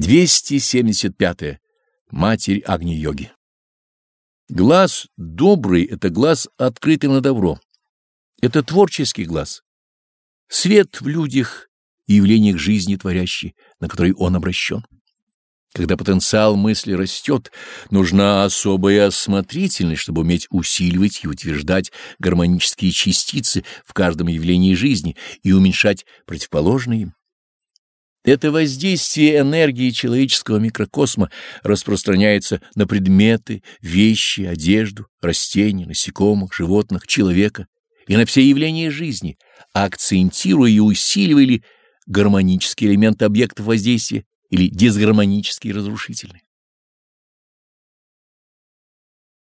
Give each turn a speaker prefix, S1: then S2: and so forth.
S1: 275. -е. Матерь Агни-йоги. Глаз добрый — это глаз, открытый на добро. Это творческий глаз. Свет в людях и явлениях жизни творящий, на который он обращен. Когда потенциал мысли растет, нужна особая осмотрительность, чтобы уметь усиливать и утверждать гармонические частицы в каждом явлении жизни и уменьшать противоположные им. Это воздействие энергии человеческого микрокосма распространяется на предметы, вещи, одежду, растения, насекомых, животных, человека и на все явления жизни, акцентируя и усиливая ли гармонические элементы объектов воздействия или дисгармонические разрушительные.